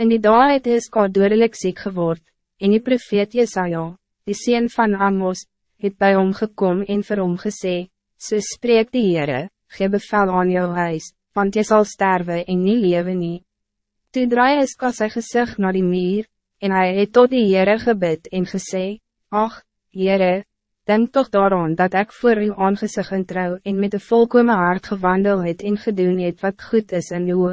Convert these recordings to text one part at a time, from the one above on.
In die dag het Iska dodelijk ziek geword, en die profeet Jesaja, die sien van Amos, het bij hom gekom en vir hom gesê, so spreek die Heere, gee bevel aan jou huis, want jy zal sterven en niet leven nie. Toe draai Iska sy gezicht naar die muur, en hij het tot die Heere gebid en gesê, Ach, Heere, denk toch daaraan dat ik voor uw aangezicht in trouw en met de volkome hart gewandel het en gedoen het wat goed is in uw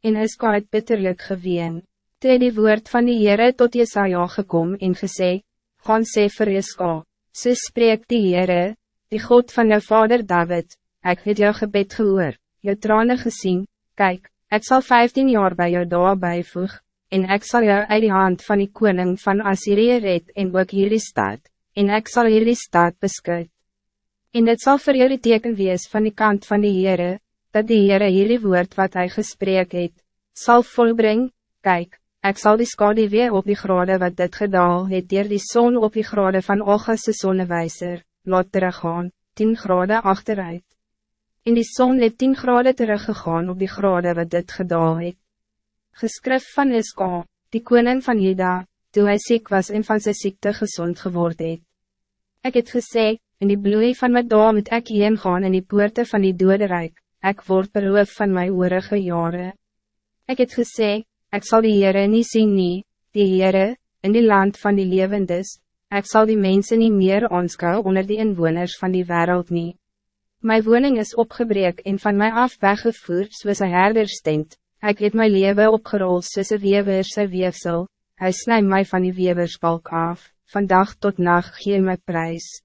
En Iska het bitterlijk geween. Toe die woord van die Heere tot Jesaja gekom en gesê, Gaan sê vir Iska, so spreek die Heere, die God van jou vader David, ik het jou gebed gehoor, jou tranen gezien, kijk, ik zal 15 jaar bij jou daar bijvoeg, en ik zal jou uit die hand van die koning van Assyrië red en ook hierdie stad, en ik zal hierdie stad beskuit. En dit zal voor jullie teken wees van die kant van die Heere, dat die Heere hierdie woord wat hij gesprek het, sal volbring, kijk, ik zal die skade weer op die grade wat dit gedaal het dier die zon op die grade van Ogasse zonnewijzer, laat teruggaan, 10 grade achteruit. En die zon het 10 grade teruggegaan op die grade wat dit gedaal het geskrif van Iska, die koning van Juda, toe hij ziek was en van zijn ziekte gezond geworden het. Ik het gesê, in die bloei van mijn daal moet ek heen gaan in die poorte van die dode ek word beroof van mijn oorige jaren. Ik het gesê, ik zal die Heere nie sien nie, die Heere, in die land van die levendes, ik zal die mensen niet meer aanskou onder die inwoners van die wereld nie. Mijn woning is opgebreek en van mij af weggevoerd soos een herder stemt, Ik het mijn leven opgerold tussen wever sy weefsel, hy snij mij van die weversbalk af, van dag tot nacht gee my prijs.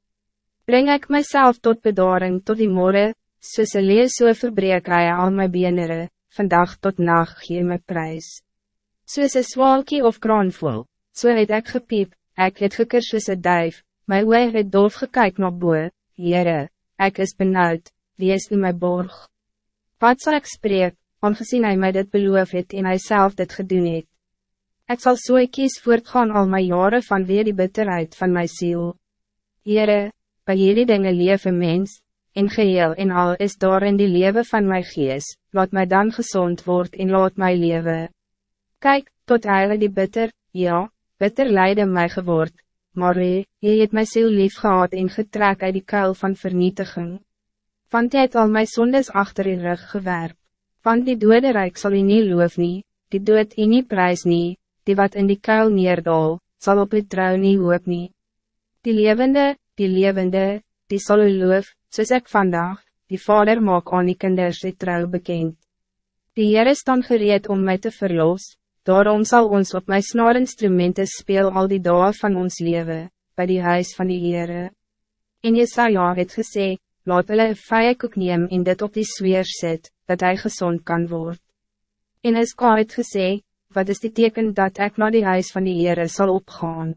Breng ik mijzelf tot bedaring tot die morgen, tussen lees so verbreek hy al my benere, van dag tot nacht gee my prijs. Soos een swalkie of kraanvoel, so het ek gepiep, ek het gekers soos een duif, my oe het doof gekyk na boe, Heere, ek is benauwd, is in my borg? Wat zal ik spreken? aangezien hij mij dit beloof het en hij zelf dit gedoen het. Zal zo so kies voortgaan al mijn jaren van weer die bitterheid van mijn ziel. Heere, bij jullie dingen leven mens, in geheel en al is daar in die leven van mijn geest, laat mij dan gezond worden en laat mij leven. Kijk, tot heilig die bitter, ja, bitter lijden mij geword, maar je, je het mijn ziel lief gehad en getrek uit die kuil van vernietiging. Want jy het al mijn zondes achter in rug gewerp. Want die dode rijk zal u niet loof nie, die dood u nie prijs nie, die wat in die kuil neerdal, zal op het trouw nie hoop nie. Die levende, die levende, die zal u loof, soos ek vandag, die vader maak aan die kinders die trouw bekend. Die Heer is dan gereed om mij te verlos, daarom zal ons op mijn snarinstrumenten speel al die dagen van ons leven, bij die huis van die Heere. En Jesaja het gesê, laat hulle een vijekoek neem en dit op die sfeer sit, dat hij gezond kan worden. En is het gesê, wat is die teken dat ik naar die huis van die Heere zal opgaan?